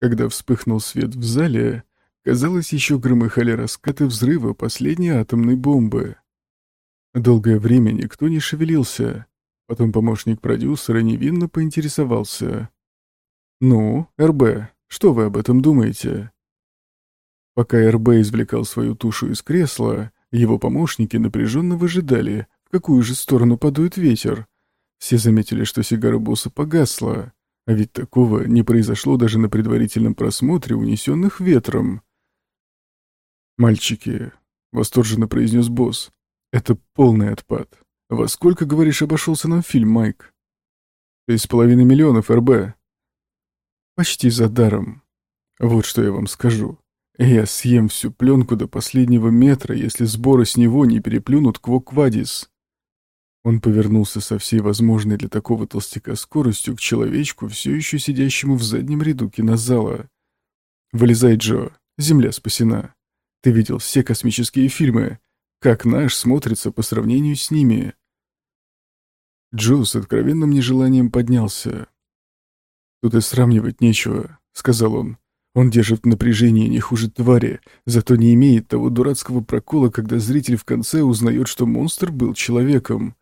Когда вспыхнул свет в зале, казалось, еще громыхали раскаты взрыва последней атомной бомбы. Долгое время никто не шевелился. Потом помощник продюсера невинно поинтересовался. «Ну, РБ, что вы об этом думаете?» Пока РБ извлекал свою тушу из кресла, его помощники напряженно выжидали, в какую же сторону подует ветер. Все заметили, что сигара босса погасла, а ведь такого не произошло даже на предварительном просмотре унесенных ветром. «Мальчики», — восторженно произнес босс, — «это полный отпад. Во сколько, говоришь, обошелся нам фильм, Майк?» «Шесть с половиной миллионов, РБ». «Почти за даром. Вот что я вам скажу. Я съем всю пленку до последнего метра, если сборы с него не переплюнут Квоквадис. Он повернулся со всей возможной для такого толстяка скоростью к человечку, все еще сидящему в заднем ряду кинозала. «Вылезай, Джо. Земля спасена. Ты видел все космические фильмы. Как наш смотрится по сравнению с ними?» Джо с откровенным нежеланием поднялся. «Тут и сравнивать нечего», — сказал он. Он держит в напряжении не хуже твари, зато не имеет того дурацкого прокола, когда зритель в конце узнает, что монстр был человеком.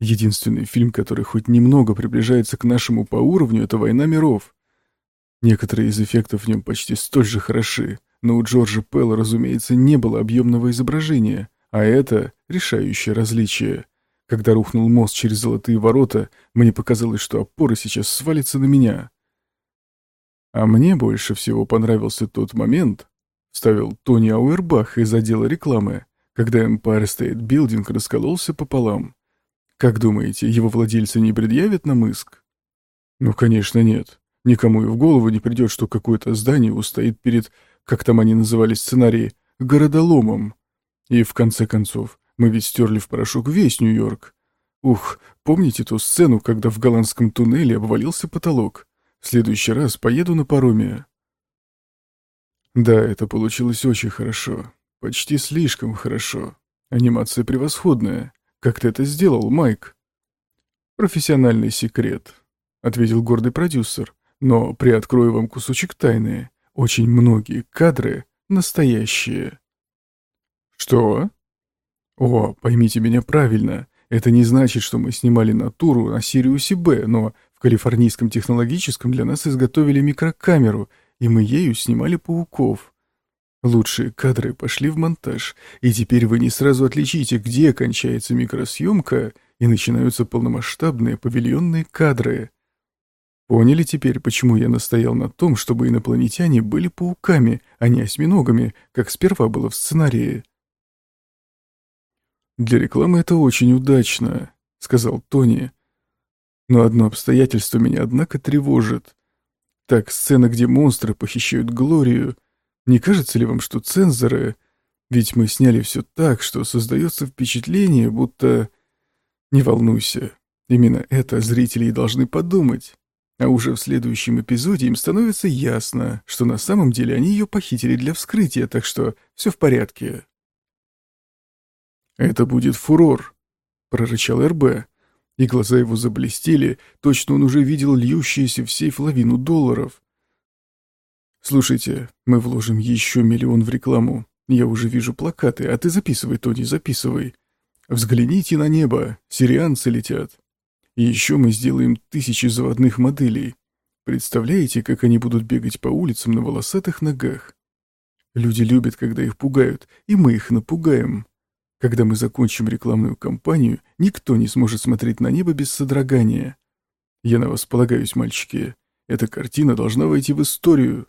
Единственный фильм, который хоть немного приближается к нашему по уровню, это «Война миров». Некоторые из эффектов в нем почти столь же хороши, но у Джорджа Пелла, разумеется, не было объемного изображения, а это решающее различие. Когда рухнул мост через золотые ворота, мне показалось, что опора сейчас свалится на меня. А мне больше всего понравился тот момент, ставил Тони Ауэрбах из отдела рекламы, когда Empire State Building раскололся пополам. Как думаете, его владельцы не предъявят нам иск? Ну, конечно, нет. Никому и в голову не придет, что какое-то здание устоит перед, как там они называли сценарии, городоломом. И в конце концов, мы ведь стерли в порошок весь Нью-Йорк. Ух, помните ту сцену, когда в голландском туннеле обвалился потолок? В следующий раз поеду на пароме. Да, это получилось очень хорошо. Почти слишком хорошо. Анимация превосходная. Как ты это сделал, Майк? Профессиональный секрет, ответил гордый продюсер. Но приоткрою вам кусочек тайны. Очень многие кадры настоящие. Что? О, поймите меня правильно. Это не значит, что мы снимали натуру на Сириусе Б, но в Калифорнийском технологическом для нас изготовили микрокамеру, и мы ею снимали пауков. Лучшие кадры пошли в монтаж, и теперь вы не сразу отличите, где кончается микросъемка и начинаются полномасштабные павильонные кадры. Поняли теперь, почему я настоял на том, чтобы инопланетяне были пауками, а не осьминогами, как сперва было в сценарии? «Для рекламы это очень удачно», — сказал Тони. Но одно обстоятельство меня, однако, тревожит. Так, сцена, где монстры похищают Глорию. Не кажется ли вам, что цензоры... Ведь мы сняли все так, что создается впечатление, будто... Не волнуйся, именно это зрители и должны подумать. А уже в следующем эпизоде им становится ясно, что на самом деле они ее похитили для вскрытия, так что все в порядке. «Это будет фурор», — прорычал РБ и глаза его заблестели, точно он уже видел льющиеся в сейф лавину долларов. «Слушайте, мы вложим еще миллион в рекламу. Я уже вижу плакаты, а ты записывай, Тони, записывай. Взгляните на небо, сирианцы летят. И еще мы сделаем тысячи заводных моделей. Представляете, как они будут бегать по улицам на волосатых ногах? Люди любят, когда их пугают, и мы их напугаем. Когда мы закончим рекламную кампанию, никто не сможет смотреть на небо без содрогания. Я на вас полагаюсь, мальчики. Эта картина должна войти в историю.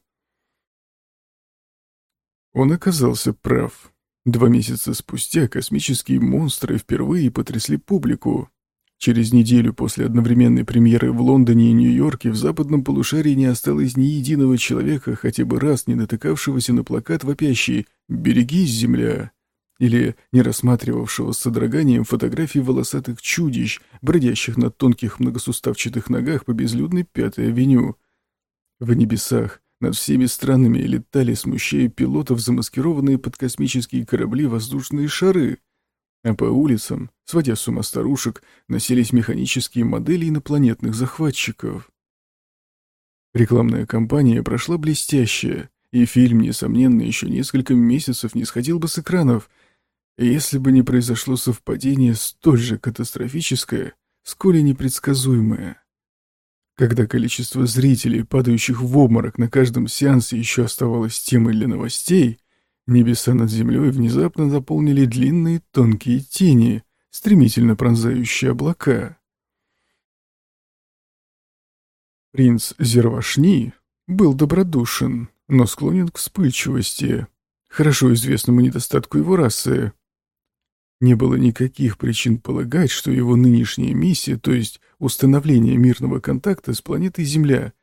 Он оказался прав. Два месяца спустя космические монстры впервые потрясли публику. Через неделю после одновременной премьеры в Лондоне и Нью-Йорке в западном полушарии не осталось ни единого человека, хотя бы раз не натыкавшегося на плакат вопящий «Берегись, земля!» или не рассматривавшего с содроганием фотографий волосатых чудищ, бродящих на тонких многосуставчатых ногах по безлюдной Пятой авеню. В небесах над всеми странами летали, смущая пилотов, замаскированные под космические корабли воздушные шары, а по улицам, сводя с ума старушек, носились механические модели инопланетных захватчиков. Рекламная кампания прошла блестяще, и фильм, несомненно, еще несколько месяцев не сходил бы с экранов, если бы не произошло совпадение столь же катастрофическое, сколь и непредсказуемое. Когда количество зрителей, падающих в обморок на каждом сеансе, еще оставалось темой для новостей, небеса над землей внезапно заполнили длинные тонкие тени, стремительно пронзающие облака. Принц Зервашни был добродушен, но склонен к вспыльчивости, хорошо известному недостатку его расы. Не было никаких причин полагать, что его нынешняя миссия, то есть установление мирного контакта с планетой Земля,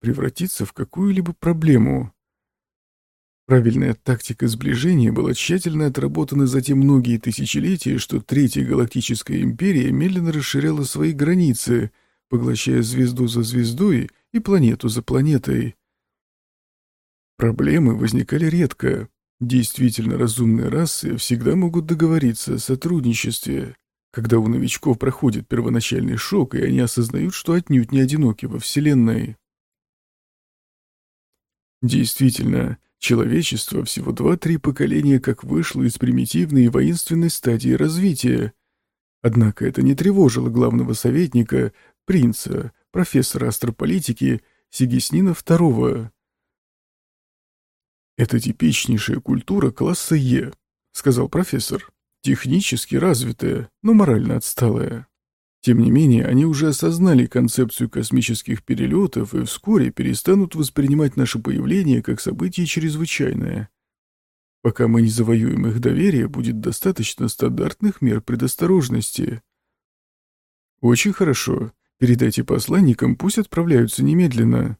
превратится в какую-либо проблему. Правильная тактика сближения была тщательно отработана за те многие тысячелетия, что Третья Галактическая Империя медленно расширяла свои границы — поглощая звезду за звездой и планету за планетой. Проблемы возникали редко. Действительно разумные расы всегда могут договориться о сотрудничестве, когда у новичков проходит первоначальный шок, и они осознают, что отнюдь не одиноки во Вселенной. Действительно, человечество всего два-три поколения как вышло из примитивной и воинственной стадии развития. Однако это не тревожило главного советника, принца, профессора астрополитики Сигиснина II. «Это типичнейшая культура класса Е», — сказал профессор. «Технически развитая, но морально отсталая. Тем не менее, они уже осознали концепцию космических перелетов и вскоре перестанут воспринимать наше появление как событие чрезвычайное. Пока мы не завоюем их доверие, будет достаточно стандартных мер предосторожности». «Очень хорошо. Передайте посланникам, пусть отправляются немедленно.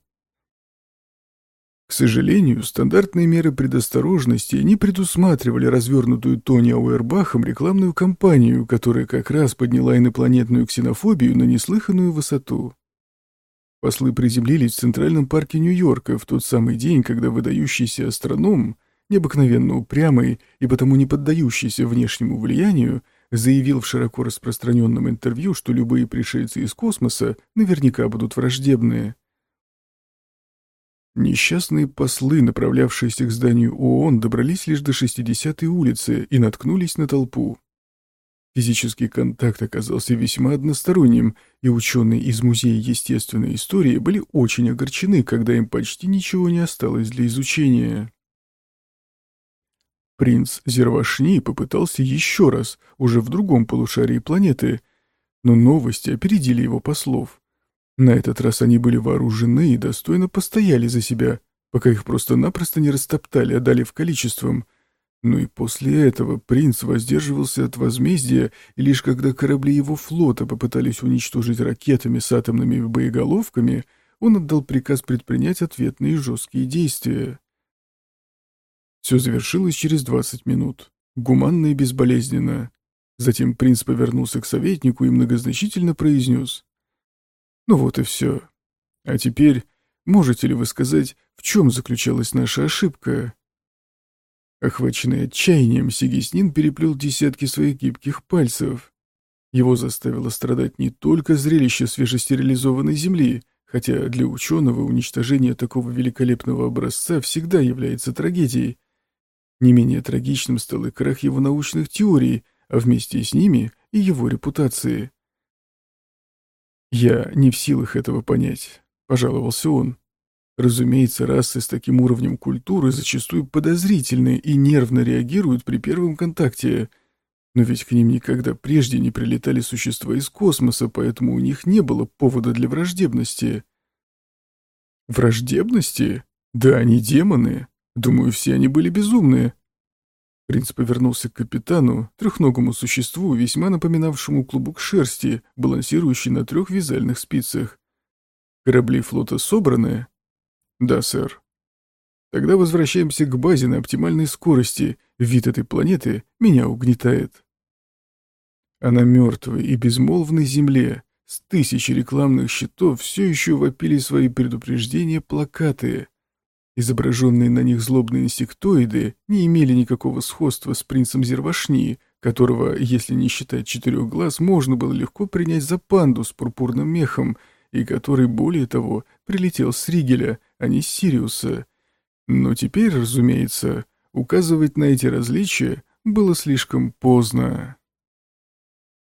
К сожалению, стандартные меры предосторожности не предусматривали развернутую Тони Ауэрбахом рекламную кампанию, которая как раз подняла инопланетную ксенофобию на неслыханную высоту. Послы приземлились в Центральном парке Нью-Йорка в тот самый день, когда выдающийся астроном, необыкновенно упрямый и потому не поддающийся внешнему влиянию, заявил в широко распространенном интервью, что любые пришельцы из космоса наверняка будут враждебные. Несчастные послы, направлявшиеся к зданию ООН, добрались лишь до 60-й улицы и наткнулись на толпу. Физический контакт оказался весьма односторонним, и ученые из Музея естественной истории были очень огорчены, когда им почти ничего не осталось для изучения. Принц Зервашни попытался еще раз, уже в другом полушарии планеты, но новости опередили его послов. На этот раз они были вооружены и достойно постояли за себя, пока их просто-напросто не растоптали, отдалив количеством. Но и после этого принц воздерживался от возмездия, и лишь когда корабли его флота попытались уничтожить ракетами с атомными боеголовками, он отдал приказ предпринять ответные жесткие действия. Все завершилось через 20 минут. Гуманно и безболезненно. Затем принц повернулся к советнику и многозначительно произнес. «Ну вот и все. А теперь можете ли вы сказать, в чем заключалась наша ошибка?» Охваченный отчаянием, Сигиснин переплел десятки своих гибких пальцев. Его заставило страдать не только зрелище свежестерилизованной земли, хотя для ученого уничтожение такого великолепного образца всегда является трагедией, не менее трагичным стал и крах его научных теорий, а вместе с ними и его репутации. «Я не в силах этого понять», — пожаловался он. Разумеется, расы с таким уровнем культуры зачастую подозрительны и нервно реагируют при первом контакте. Но ведь к ним никогда прежде не прилетали существа из космоса, поэтому у них не было повода для враждебности. Враждебности? Да они демоны. Думаю, все они были безумные. Принц повернулся к капитану, трехногому существу, весьма напоминавшему клубок шерсти, балансирующий на трех вязальных спицах. «Корабли флота собраны?» «Да, сэр». «Тогда возвращаемся к базе на оптимальной скорости. Вид этой планеты меня угнетает». А на мертвой и безмолвной земле с тысячи рекламных щитов все еще вопили свои предупреждения плакаты. Изображенные на них злобные инсектоиды не имели никакого сходства с принцем Зервашни, которого, если не считать четырех глаз, можно было легко принять за панду с пурпурным мехом, и который, более того, прилетел с Ригеля, а не с Сириуса. Но теперь, разумеется, указывать на эти различия было слишком поздно.